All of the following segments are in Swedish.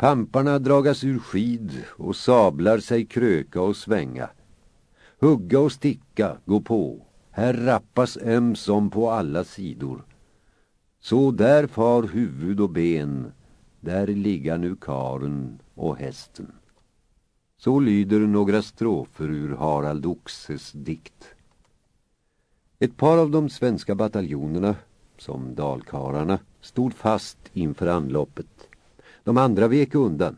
Pamparna dragas ur skid och sablar sig kröka och svänga. Hugga och sticka, gå på. Här rappas ömsom på alla sidor. Så där far huvud och ben, där ligga nu karen och hästen. Så lyder några strofer ur Harald Oxes dikt. Ett par av de svenska bataljonerna, som dalkararna, stod fast inför anloppet. De andra vek undan.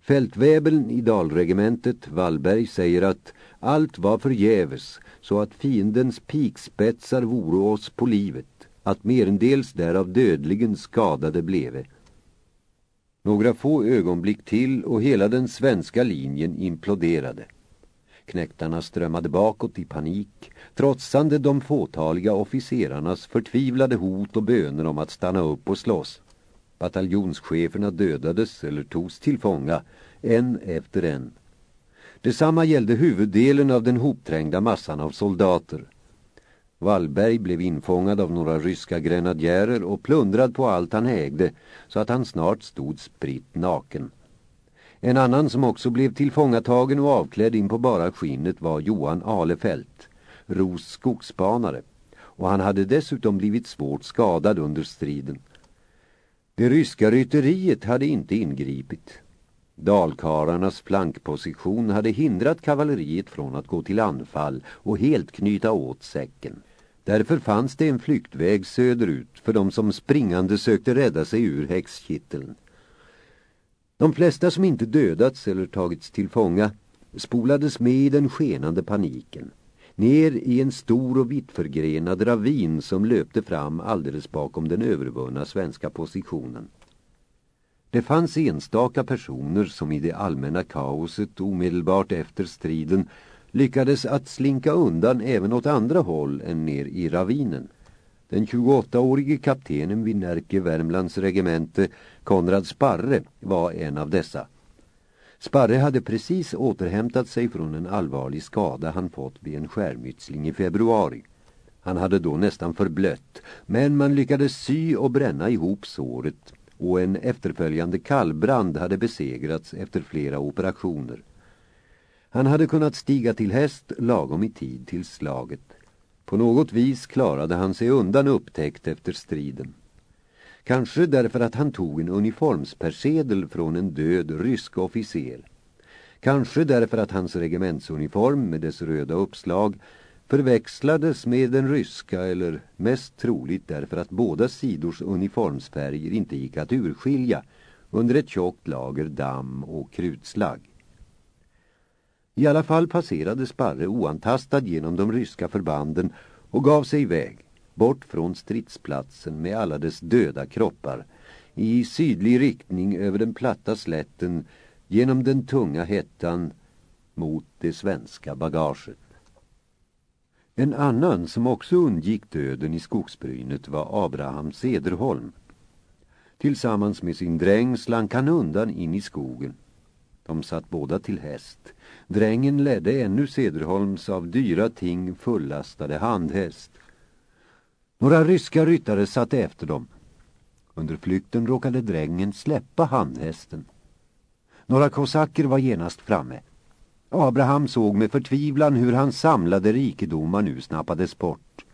Fältväbeln i dalregementet, Wallberg, säger att allt var förgäves så att fiendens pikspetsar vore oss på livet, att merendels därav dödligen skadade bleve. Några få ögonblick till och hela den svenska linjen imploderade. Knäktarna strömmade bakåt i panik, trotsande de fåtaliga officerarnas förtvivlade hot och böner om att stanna upp och slåss. Bataljonscheferna dödades eller togs till fånga, en efter en. Detsamma gällde huvuddelen av den hopträngda massan av soldater. Wallberg blev infångad av några ryska grenadjärer och plundrad på allt han ägde så att han snart stod spritt naken. En annan som också blev tillfångatagen och avklädd in på bara skinnet var Johan Alefelt, Ros skogsspanare, och han hade dessutom blivit svårt skadad under striden. Det ryska rytteriet hade inte ingripit. Dalkararnas flankposition hade hindrat kavalleriet från att gå till anfall och helt knyta åt säcken. Därför fanns det en flyktväg söderut för de som springande sökte rädda sig ur häxkitteln. De flesta som inte dödats eller tagits till fånga spolades med i den skenande paniken. Ner i en stor och vittförgrenad ravin som löpte fram alldeles bakom den övervunna svenska positionen. Det fanns enstaka personer som i det allmänna kaoset omedelbart efter striden lyckades att slinka undan även åt andra håll än ner i ravinen. Den 28-årige kaptenen vid Närke Värmlands regemente, Konrad Sparre, var en av dessa. Sparre hade precis återhämtat sig från en allvarlig skada han fått vid en skärmytsling i februari. Han hade då nästan förblött, men man lyckades sy och bränna ihop såret och en efterföljande kallbrand hade besegrats efter flera operationer. Han hade kunnat stiga till häst lagom i tid till slaget. På något vis klarade han sig undan upptäckt efter striden. Kanske därför att han tog en uniformspersedel från en död rysk officer. Kanske därför att hans regementsuniform med dess röda uppslag förväxlades med den ryska eller mest troligt därför att båda sidors uniformsfärger inte gick att urskilja under ett tjockt lager damm och krutslag. I alla fall passerade Sparre oantastad genom de ryska förbanden och gav sig iväg, bort från stridsplatsen med alla dess döda kroppar, i sydlig riktning över den platta slätten genom den tunga hettan mot det svenska bagaget. En annan som också undgick döden i skogsbrynet var Abraham Sederholm. Tillsammans med sin dräng slank han undan in i skogen. De satt båda till häst. Drängen ledde ännu Sederholms av dyra ting fullastade handhäst. Några ryska ryttare satte efter dem. Under flykten råkade drängen släppa handhästen. Några kosacker var genast framme. Abraham såg med förtvivlan hur hans samlade rikedomar nu snappades bort.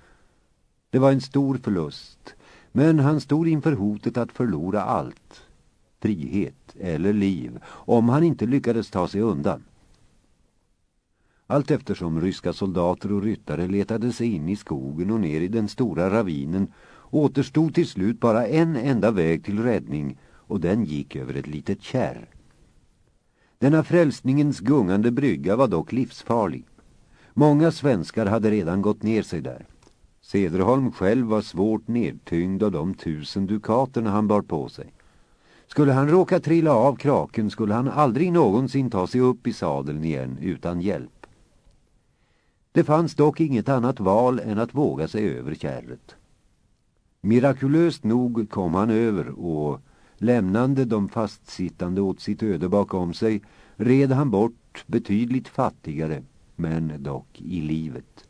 Det var en stor förlust, men han stod inför hotet att förlora allt. Frihet eller liv, om han inte lyckades ta sig undan. Allt eftersom ryska soldater och ryttare letade sig in i skogen och ner i den stora ravinen återstod till slut bara en enda väg till räddning och den gick över ett litet kärr. Denna frälsningens gungande brygga var dock livsfarlig. Många svenskar hade redan gått ner sig där. Sederholm själv var svårt nedtyngd av de tusen dukaterna han bar på sig. Skulle han råka trilla av kraken skulle han aldrig någonsin ta sig upp i sadeln igen utan hjälp. Det fanns dock inget annat val än att våga sig över kärret. Mirakulöst nog kom han över och Lämnande de fastsittande åt sitt öde bakom sig red han bort betydligt fattigare, men dock i livet.